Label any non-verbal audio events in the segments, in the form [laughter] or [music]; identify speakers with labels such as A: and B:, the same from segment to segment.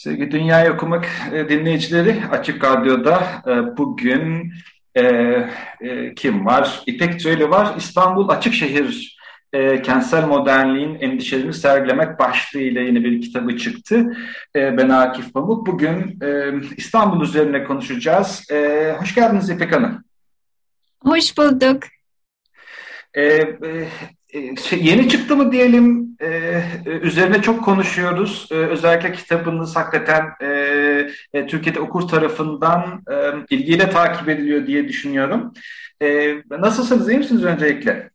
A: Sevgili Dünyayı Okumak e, dinleyicileri Açık Radyo'da e, bugün e, e, kim var? İpek Tüyeli var. İstanbul Açıkşehir e, kentsel modernliğin endişelerini sergilemek başlığıyla yeni bir kitabı çıktı. E, ben Akif Pamuk. Bugün e, İstanbul üzerine konuşacağız. E, hoş geldiniz İpek Hanım.
B: Hoş bulduk.
A: E, e, şey, yeni çıktı mı diyelim, e, üzerine çok konuşuyoruz. E, özellikle kitabınız hakikaten e, e, Türkiye'de okur tarafından e, ilgiyle takip ediliyor diye düşünüyorum. E, nasılsınız, iyi misiniz öncelikle?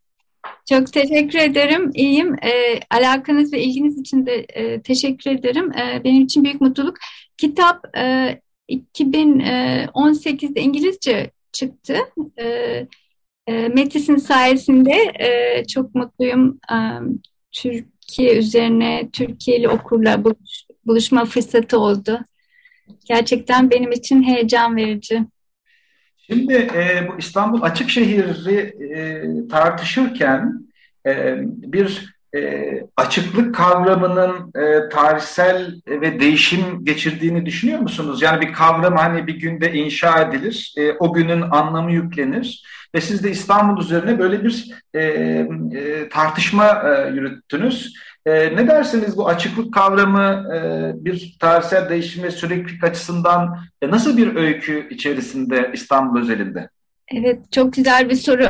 B: Çok teşekkür ederim. İyiyim. E, alakanız ve ilginiz için de e, teşekkür ederim. E, benim için büyük mutluluk. Kitap e, 2018'de İngilizce çıktı. E, e, Metis'in sayesinde e, çok mutluyum. E, Türkiye üzerine Türkiye'li okurla buluş, buluşma fırsatı oldu. Gerçekten benim için heyecan verici.
A: Şimdi e, bu İstanbul Açıkşehir'i e, tartışırken e, bir e, açıklık kavramının e, tarihsel ve değişim geçirdiğini düşünüyor musunuz? Yani bir kavram hani bir günde inşa edilir, e, o günün anlamı yüklenir ve siz de İstanbul üzerine böyle bir e, e, tartışma e, yürüttünüz. E, ne dersiniz bu açıklık kavramı e, bir tarihsel değişim ve süreklilik açısından e, nasıl bir öykü içerisinde İstanbul özelinde?
B: Evet, çok güzel bir soru.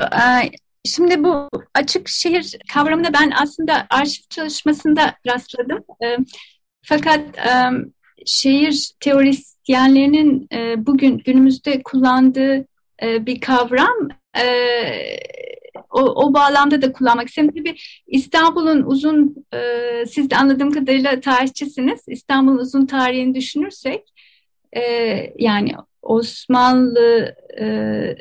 B: Şimdi bu açık şehir kavramına ben aslında arşiv çalışmasında rastladım. Fakat şehir teorisyenlerinin bugün günümüzde kullandığı bir kavram o, o bağlamda da kullanmak istedim. Tabii İstanbul'un uzun, e, siz de anladığım kadarıyla tarihçisiniz. İstanbul'un uzun tarihini düşünürsek, e, yani Osmanlı, e,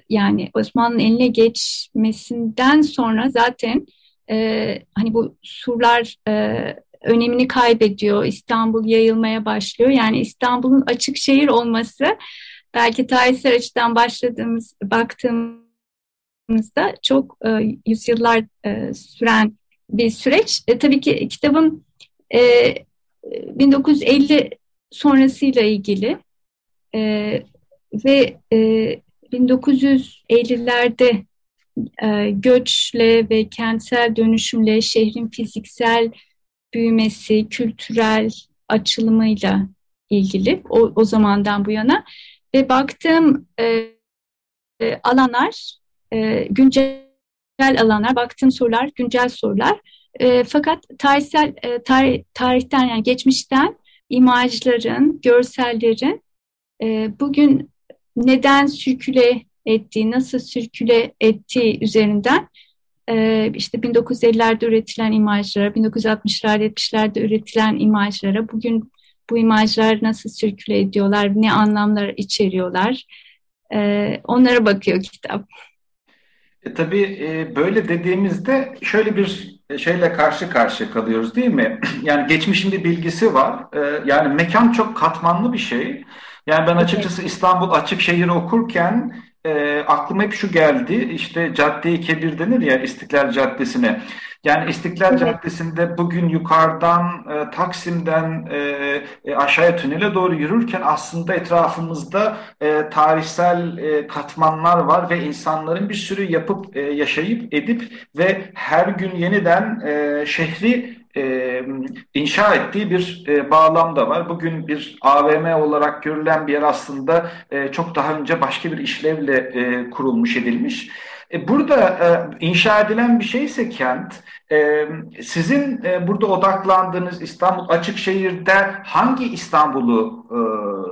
B: yani Osmanlı'nın eline geçmesinden sonra zaten e, hani bu surlar e, önemini kaybediyor. İstanbul yayılmaya başlıyor. Yani İstanbul'un açık şehir olması belki tarihsel açıdan başladığımız, baktığımız baktığımızda çok e, yüzyıllar e, süren bir süreç. E, tabii ki kitabım e, 1950 sonrasıyla ilgili e, ve e, 1950'lerde e, göçle ve kentsel dönüşümle şehrin fiziksel büyümesi, kültürel açılımıyla ilgili o, o zamandan bu yana ve baktığım e, e alanlar e, güncel alanlar, baktığım sorular güncel sorular. E, fakat tarihsel e, tarih, tarihten yani geçmişten imajların, görsellerin e, bugün neden sürküle ettiği, nasıl sürküle ettiği üzerinden e, işte 1950'lerde üretilen imajlara, 1960'larda 70'lerde üretilen imajlara, bugün bu imajlar nasıl sürküle ediyorlar, ne anlamlar içeriyorlar, e, onlara bakıyor kitap.
A: E, tabii e, böyle dediğimizde şöyle bir şeyle karşı karşıya kalıyoruz değil mi? [clears throat] Yani geçmişinde bilgisi var. E, yani mekan çok katmanlı bir şey. Yani ben açıkçası İstanbul Açık Şehir okurken e, aklıma hep şu geldi. İşte Cadde-i Kebir denir ya İstiklal Caddesi'ne. Yani İstiklal evet. Caddesi'nde bugün yukarıdan e, Taksim'den e, e, aşağıya tünele doğru yürürken aslında etrafımızda e, tarihsel e, katmanlar var ve insanların bir sürü yapıp e, yaşayıp edip ve her gün yeniden e, şehri e, inşa ettiği bir e, bağlam var. Bugün bir AVM olarak görülen bir yer aslında e, çok daha önce başka bir işlevle e, kurulmuş edilmiş. E, burada e, inşa edilen bir şeyse kent, e, sizin e, burada odaklandığınız İstanbul Açıkşehir'de hangi İstanbul'u e,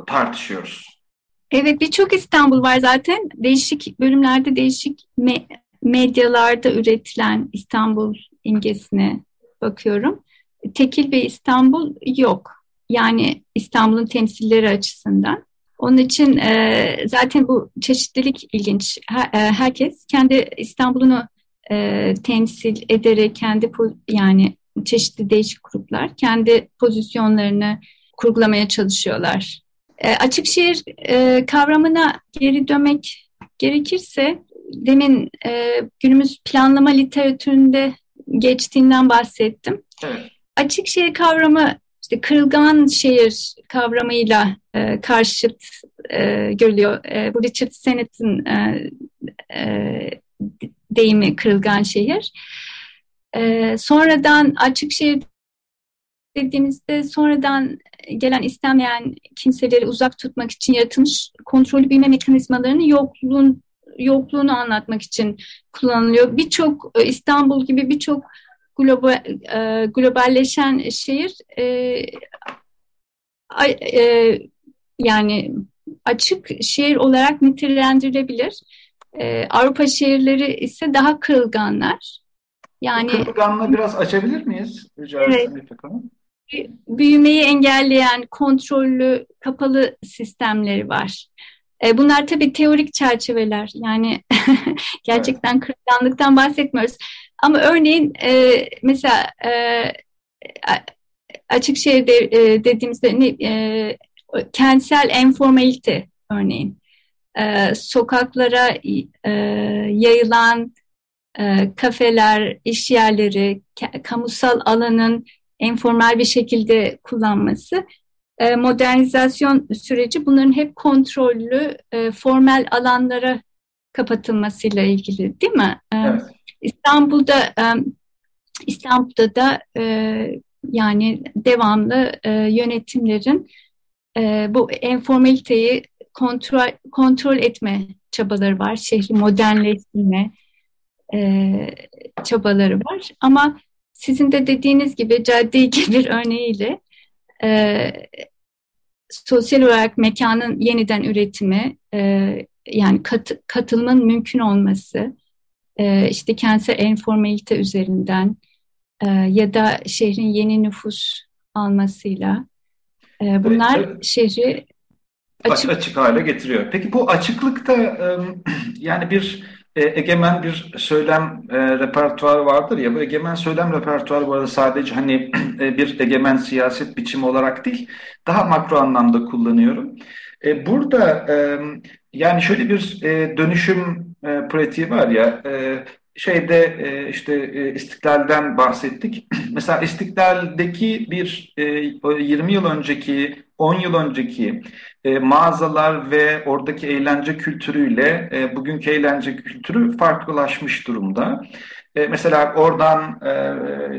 A: tartışıyoruz?
B: Evet birçok İstanbul var zaten. Değişik bölümlerde değişik me medyalarda üretilen İstanbul imgesine bakıyorum. Tekil bir İstanbul yok. Yani İstanbul'un temsilleri açısından. Onun için e, zaten bu çeşitlilik ilginç. Her, e, herkes kendi İstanbul'unu e, temsil ederek kendi yani çeşitli değişik gruplar kendi pozisyonlarını kurgulamaya çalışıyorlar. E, açık şehir e, kavramına geri dönmek gerekirse demin e, günümüz planlama literatüründe geçtiğinden bahsettim. Evet. Açık şehir kavramı işte kırılgan şehir kavramıyla e, karşıt e, görülüyor. E, bu Richard Sennett'in e, e, deyimi kırılgan şehir. E, sonradan açık şehir dediğimizde sonradan gelen istemeyen kimseleri uzak tutmak için yaratılmış kontrollü bilme mekanizmalarının yokluğun, yokluğunu anlatmak için kullanılıyor. Birçok e, İstanbul gibi birçok global, e, globalleşen şehir e, e, yani açık şehir olarak nitelendirilebilir. E, Avrupa şehirleri ise daha kırılganlar.
A: Yani kırılganlığı biraz açabilir miyiz? Rica evet.
B: Büyümeyi engelleyen kontrollü kapalı sistemleri var. E, bunlar tabii teorik çerçeveler. Yani [laughs] gerçekten evet. kırılganlıktan bahsetmiyoruz. Ama örneğin e, mesela e, açık şehirde e, dediğimizde ne, e, kentsel enformalite örneğin e, sokaklara e, yayılan e, kafeler, iş yerleri, kamusal alanın enformal bir şekilde kullanması modernizasyon süreci bunların hep kontrollü e, formel alanlara kapatılmasıyla ilgili değil mi? E, evet. İstanbul'da e, İstanbul'da da e, yani devamlı e, yönetimlerin e, bu enformaliteyi kontrol kontrol etme çabaları var. Şehri modernleştirme e, çabaları var. Ama sizin de dediğiniz gibi cadde bir örneğiyle e, sosyal olarak mekanın yeniden üretimi, e, yani kat, katılımın mümkün olması, e, işte kentsel enformalite üzerinden e, ya da şehrin yeni nüfus almasıyla e, bunlar evet, şehri
A: açık, açık hale getiriyor. Peki bu açıklıkta e, yani bir e, egemen bir söylem e, repertuarı vardır ya bu egemen söylem repertuarı bu arada sadece hani [clears throat] e, bir egemen siyaset biçimi olarak değil daha makro anlamda kullanıyorum. E, burada e, yani şöyle bir e, dönüşüm e, pratiği var ya e, şeyde e, işte e, istiklalden bahsettik. [clears throat] Mesela istiklaldeki bir e, 20 yıl önceki 10 yıl önceki e, mağazalar ve oradaki eğlence kültürüyle e, bugünkü eğlence kültürü farklılaşmış durumda. E, mesela oradan e,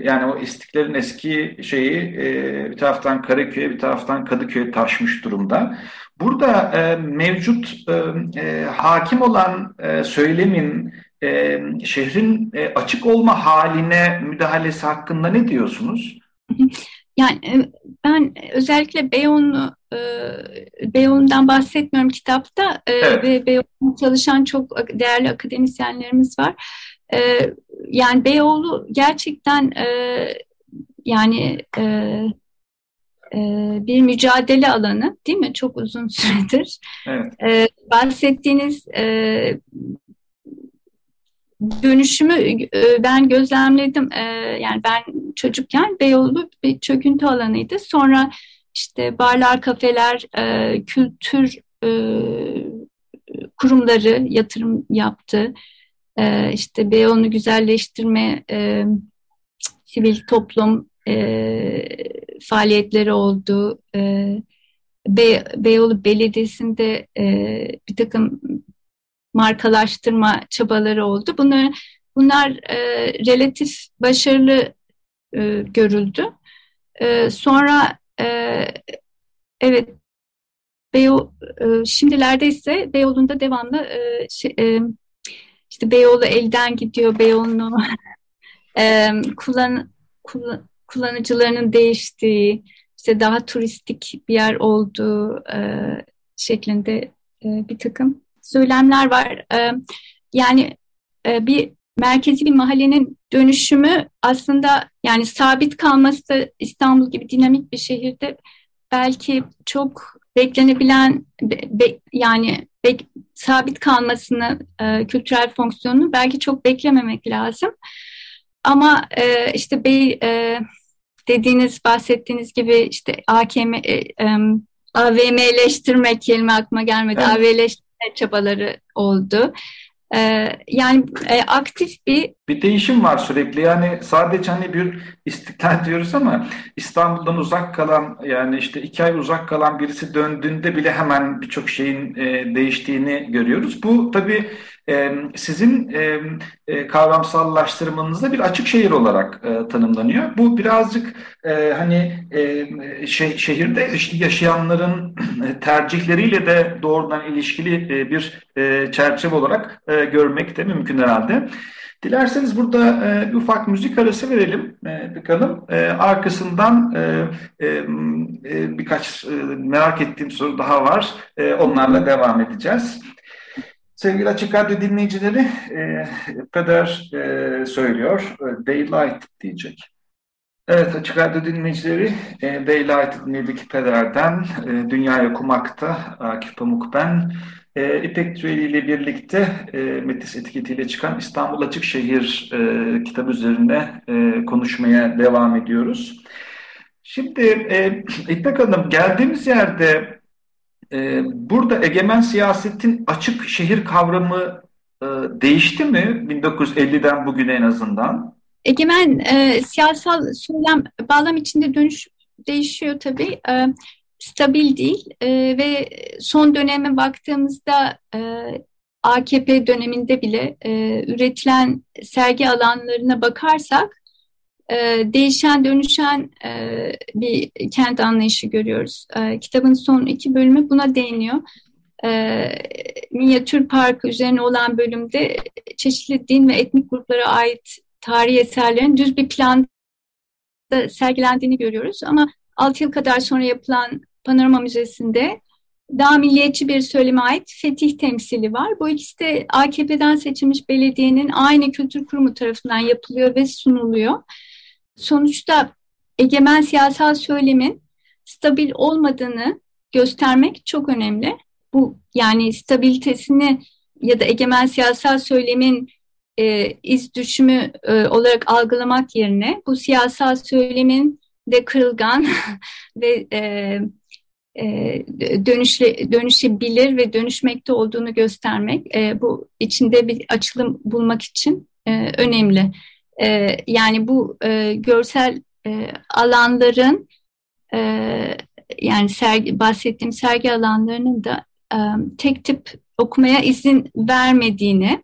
A: yani o istiklalin eski şeyi e, bir taraftan Karaköy'e bir taraftan Kadıköy'e taşmış durumda. Burada e, mevcut e, e, hakim olan e, söylemin e, şehrin e, açık olma haline müdahalesi hakkında ne diyorsunuz?
B: Yani e, ben özellikle Beyoğlu e, Beyoğlu'ndan bahsetmiyorum kitapta e, evet. ve Beyoğlu'nda çalışan çok değerli akademisyenlerimiz var. Yani Beyoğlu gerçekten yani bir mücadele alanı değil mi? Çok uzun süredir. Evet. Bahsettiğiniz dönüşümü ben gözlemledim. Yani ben çocukken Beyoğlu bir çöküntü alanıydı. Sonra işte barlar, kafeler, e, kültür kurumları yatırım yaptı. İşte Beyoğlu'nu güzelleştirme, sivil toplum faaliyetleri oldu. Beyoğlu Belediyesi'nde bir takım markalaştırma çabaları oldu. Bunlar, bunlar e, relatif başarılı e, görüldü. E, sonra e, evet Beyo, şimdilerde ise Beyoğlu'nda devamlı şey, işte Beyoğlu elden gidiyor, Beyoğlu'nu [laughs] kullan, kullan, kullanıcılarının değiştiği, işte daha turistik bir yer olduğu şeklinde bir takım söylemler var. Yani bir merkezi bir mahallenin dönüşümü aslında yani sabit kalması İstanbul gibi dinamik bir şehirde belki çok beklenebilen be, yani be, sabit kalmasını e, kültürel fonksiyonunu belki çok beklememek lazım. Ama e, işte bey e, dediğiniz bahsettiğiniz gibi işte AKM e, e, AVM'leştirmek kelime aklıma gelmedi. Evet. AV'leştirme çabaları oldu. Ee, yani e, aktif bir
A: bir değişim var sürekli. Yani sadece hani bir istiklal [laughs] diyoruz ama İstanbul'dan uzak kalan yani işte iki ay uzak kalan birisi döndüğünde bile hemen birçok şeyin e, değiştiğini görüyoruz. Bu tabii sizin e, kavramsallaştırmanızda bir açık şehir olarak e, tanımlanıyor. Bu birazcık e, hani şehirde yaşayanların [clears throat] tercihleriyle de doğrudan ilişkili bir çerçeve olarak görmek de mümkün herhalde. Dilerseniz burada e, bir ufak müzik arası verelim e, bakalım. E, arkasından e, e, birkaç e, merak ettiğim soru daha var. E, onlarla devam edeceğiz. Sevgili Açık Radyo dinleyicileri, e, Peder e, söylüyor, e, Daylight diyecek. Evet Açık Radyo dinleyicileri, e, Daylight dinledik Peder'den, e, Dünyayı Okumak'ta Akif Pamuk ben. E, İpek Tüyeli ile birlikte e, Metis etiketiyle çıkan İstanbul Açık Şehir e, kitabı üzerine e, konuşmaya devam ediyoruz. Şimdi e, İpek Hanım geldiğimiz yerde e, burada egemen siyasetin açık şehir kavramı e, değişti mi 1950'den bugüne en azından?
B: Egemen e, siyasal söylem bağlam içinde dönüş değişiyor tabii. E, stabil değil e, ve son döneme baktığımızda e, AKP döneminde bile e, üretilen sergi alanlarına bakarsak e, değişen dönüşen e, bir kent anlayışı görüyoruz. E, kitabın son iki bölümü buna değiniyor. E, Minyatür Parkı üzerine olan bölümde çeşitli din ve etnik gruplara ait tarihi eserlerin düz bir planda sergilendiğini görüyoruz. Ama 6 yıl kadar sonra yapılan Panorama Müzesi'nde daha milliyetçi bir söyleme ait fetih temsili var. Bu ikisi de AKP'den seçilmiş belediyenin aynı kültür kurumu tarafından yapılıyor ve sunuluyor. Sonuçta egemen siyasal söylemin stabil olmadığını göstermek çok önemli. Bu yani stabilitesini ya da egemen siyasal söylemin e, iz düşümü e, olarak algılamak yerine bu siyasal söylemin de kırılgan [laughs] ve e, e, dönüşle, dönüşebilir ve dönüşmekte olduğunu göstermek e, bu içinde bir açılım bulmak için e, önemli. E, yani bu e, görsel e, alanların e, yani sergi, bahsettiğim sergi alanlarının da e, tek tip okumaya izin vermediğini,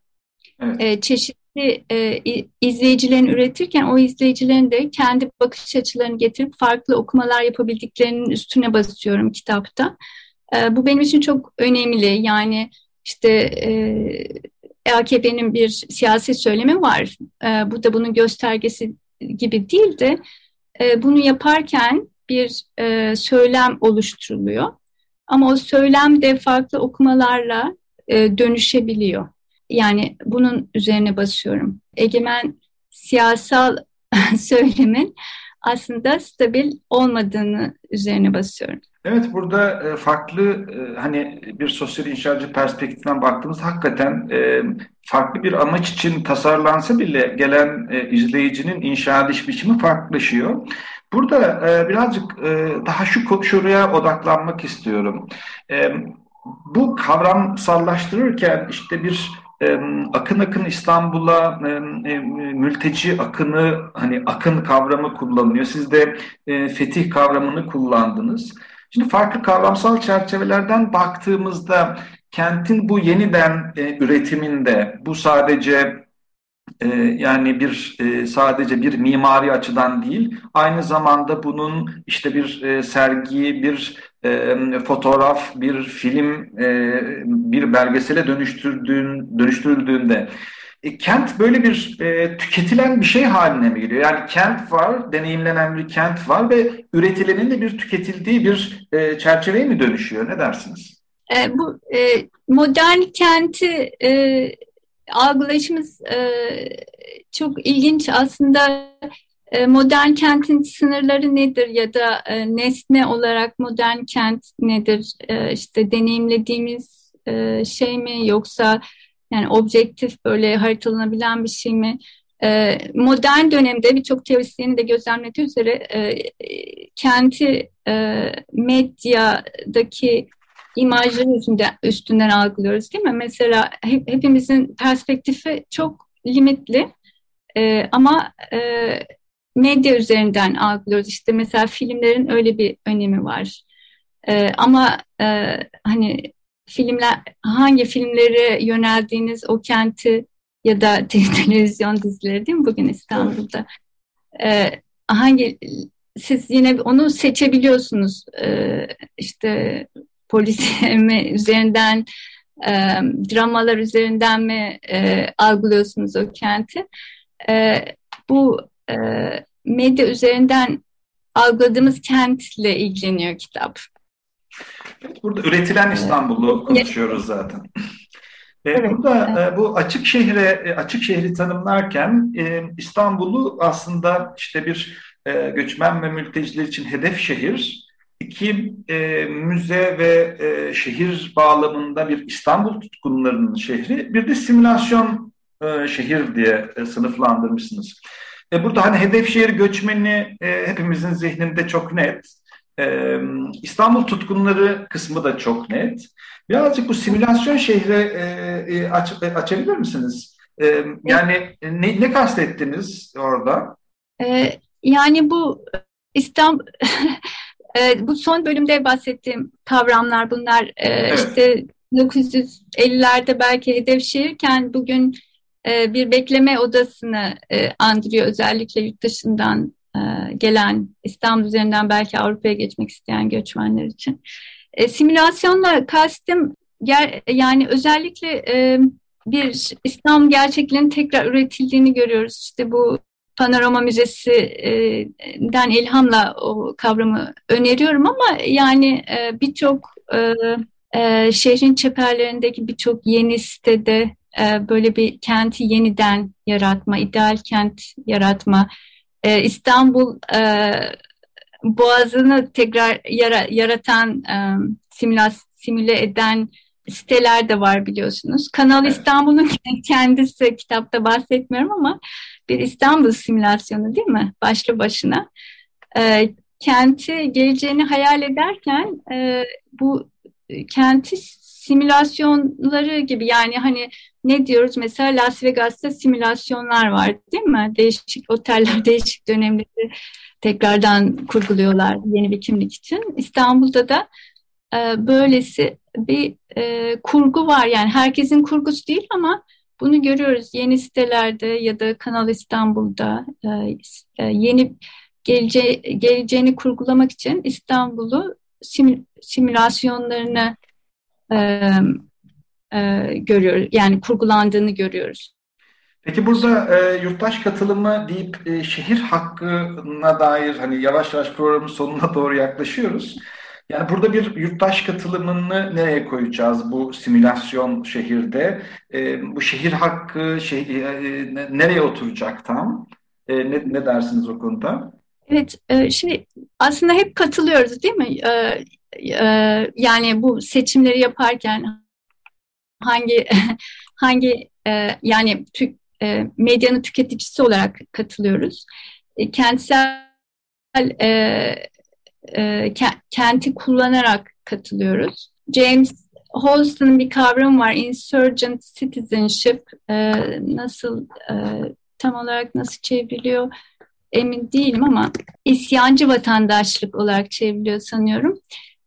B: evet. e, çeşitli e, izleyicilerin üretirken o izleyicilerin de kendi bakış açılarını getirip farklı okumalar yapabildiklerinin üstüne basıyorum kitapta. E, bu benim için çok önemli. Yani işte e, AKP'nin bir siyasi söylemi var. E, bu da bunun göstergesi gibi değil de e, bunu yaparken bir e, söylem oluşturuluyor. Ama o söylem de farklı okumalarla e, dönüşebiliyor. Yani bunun üzerine basıyorum. Egemen siyasal [laughs] söylemin aslında stabil olmadığını üzerine basıyorum.
A: Evet burada e, farklı e, hani bir sosyal inşacı perspektiften baktığımız hakikaten e, farklı bir amaç için tasarlansa bile gelen izleyicinin inşa ediş biçimi farklılaşıyor. Burada birazcık daha şu şuraya odaklanmak istiyorum. Bu kavramsallaştırırken işte bir akın akın İstanbul'a mülteci akını hani akın kavramı kullanılıyor. Siz de fetih kavramını kullandınız. Şimdi farklı kavramsal çerçevelerden baktığımızda kentin bu yeniden e, üretiminde bu sadece e, yani bir sadece bir mimari açıdan değil aynı zamanda bunun işte bir sergi bir e, fotoğraf, bir film, e, bir belgesele dönüştürdüğün, dönüştürüldüğünde e, kent böyle bir e, tüketilen bir şey haline mi geliyor? Yani kent var, deneyimlenen bir kent var ve üretilenin de bir tüketildiği bir e, çerçeveye mi dönüşüyor? Ne dersiniz?
B: e, bu e, modern kenti e, algılayışımız e, çok ilginç aslında e, modern kentin sınırları nedir ya da e, nesne olarak modern kent nedir e, işte deneyimlediğimiz şey mi yoksa yani objektif böyle haritalanabilen bir şey mi? E, modern dönemde birçok teorisyenin de gözlemlediği üzere e, kenti e, medyadaki imajları üstünden, üstünden algılıyoruz değil mi? Mesela hep, hepimizin perspektifi çok limitli e, ama e, medya üzerinden algılıyoruz. İşte mesela filmlerin öyle bir önemi var. E, ama e, hani filmler hangi filmlere yöneldiğiniz o kenti ya da [laughs] televizyon dizileri değil mi bugün İstanbul'da? E, hangi siz yine onu seçebiliyorsunuz. E, işte polis [laughs] mi üzerinden e, dramalar üzerinden mi e, algılıyorsunuz o kenti? E, bu e, medya üzerinden algıladığımız kentle ilgileniyor kitap.
A: Burada üretilen İstanbul'u konuşuyoruz zaten. Evet, Burada evet. bu açık şehre açık şehri tanımlarken İstanbul'u aslında işte bir göçmen ve mülteciler için hedef şehir, iki müze ve şehir bağlamında bir İstanbul tutkunlarının şehri, bir de simülasyon şehir diye sınıflandırmışsınız. Burada hani hedef şehir göçmeni hepimizin zihninde çok net. Ee, İstanbul tutkunları kısmı da çok net. Birazcık bu simülasyon şehri e, e, aç, e, açabilir misiniz? E, yani ne, ne kastettiniz orada?
B: E, yani bu İstanbul [laughs] e, bu son bölümde bahsettiğim kavramlar bunlar e, evet. işte 1950'lerde belki hedef şehirken bugün e, bir bekleme odasını e, andırıyor özellikle yurt dışından gelen İstanbul üzerinden belki Avrupa'ya geçmek isteyen göçmenler için. E, simülasyonla kastım ger, yani özellikle e, bir İstanbul gerçekliğinin tekrar üretildiğini görüyoruz. İşte bu Panorama Müzesi'den ilhamla o kavramı öneriyorum ama yani e, birçok e, e, şehrin çeperlerindeki birçok yeni sitede e, böyle bir kenti yeniden yaratma, ideal kent yaratma, e, İstanbul e, boğazını tekrar yara, yaratan, e, simülas, simüle eden siteler de var biliyorsunuz. Kanal evet. İstanbul'un [laughs] kendisi kitapta bahsetmiyorum ama bir İstanbul simülasyonu değil mi? Başlı başına. E, kenti geleceğini hayal ederken e, bu kenti simülasyonları gibi yani hani ne diyoruz mesela Las Vegas'ta simülasyonlar var değil mi? Değişik oteller, [laughs] değişik dönemleri tekrardan kurguluyorlar yeni bir kimlik için. İstanbul'da da e, böylesi bir e, kurgu var yani herkesin kurgusu değil ama bunu görüyoruz yeni sitelerde ya da Kanal İstanbul'da e, e, yeni gelece geleceğini kurgulamak için İstanbul'u simü simülasyonlarını e, e, görüyoruz. Yani kurgulandığını görüyoruz.
A: Peki burada e, yurttaş katılımı deyip e, şehir hakkına dair hani yavaş yavaş programın sonuna [laughs] doğru yaklaşıyoruz. Yani burada bir yurttaş katılımını nereye koyacağız bu simülasyon şehirde? E, bu şehir hakkı şey, e, nereye oturacak tam? E, ne, ne dersiniz o konuda?
B: Evet, e, şimdi aslında hep katılıyoruz değil mi? E, e, yani bu seçimleri yaparken hangi [laughs] hangi yani medyanın tüketicisi olarak katılıyoruz. Kentsel kenti kullanarak katılıyoruz. James Holston'un bir kavramı var, insurgent citizenship. Nasıl tam olarak nasıl çevriliyor emin değilim ama isyancı vatandaşlık olarak çevriliyor sanıyorum.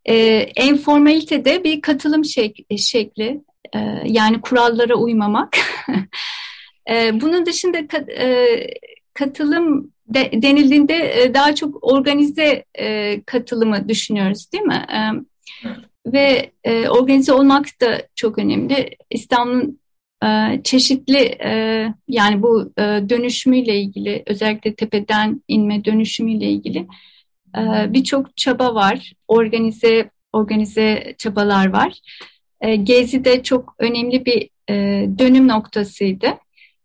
B: E, enformalitede bir katılım şek şekli. E, yani kurallara uymamak. [laughs] e, bunun dışında kat, e, katılım de, denildiğinde e, daha çok organize e, katılımı düşünüyoruz değil mi? E, Ve e, organize olmak da çok önemli. E, çeşitli e, yani bu e, dönüşümüyle ilgili özellikle tepeden inme dönüşümüyle ilgili e, birçok çaba var. Organize organize çabalar var. Gezi de çok önemli bir dönüm noktasıydı.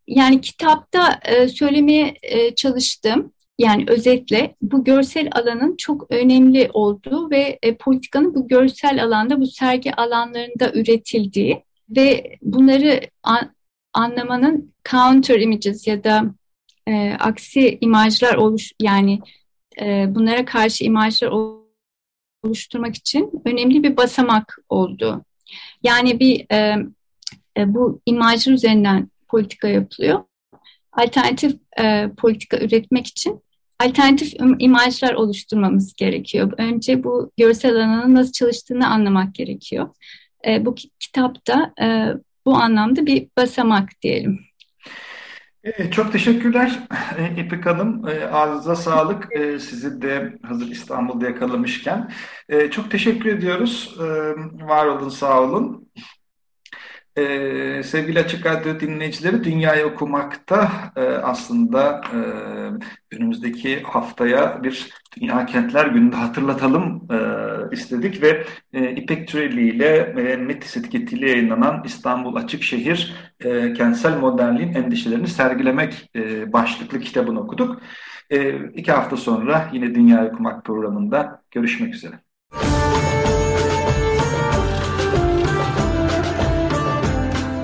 B: Yani kitapta söylemeye çalıştım. Yani özetle bu görsel alanın çok önemli olduğu ve politikanın bu görsel alanda, bu sergi alanlarında üretildiği ve bunları an, anlamanın counter images ya da e, aksi imajlar oluş yani e, bunlara karşı imajlar oluşturmak için önemli bir basamak oldu. Yani bir e, e, bu imajlar üzerinden politika yapılıyor. Alternatif e, politika üretmek için alternatif imajlar oluşturmamız gerekiyor. Önce bu görsel alanın nasıl çalıştığını anlamak gerekiyor. E, bu kitapta e, bu anlamda bir basamak diyelim.
A: E, çok teşekkürler e, İpek Hanım. E, ağzınıza sağlık. Sizi de hazır İstanbul'da yakalamışken. Çok teşekkür ediyoruz. Var olun, sağ olun. Ee, sevgili Açık Radyo dinleyicileri, Dünyayı Okumak'ta e, aslında e, önümüzdeki haftaya bir Dünya Kentler Günü'nde hatırlatalım e, istedik ve e, İpek Türeli ile e, Metis etiketiyle yayınlanan İstanbul Açık Şehir e, Kentsel Modernliğin Endişelerini Sergilemek e, başlıklı kitabını okuduk. E, iki hafta sonra yine Dünyayı Okumak programında görüşmek üzere.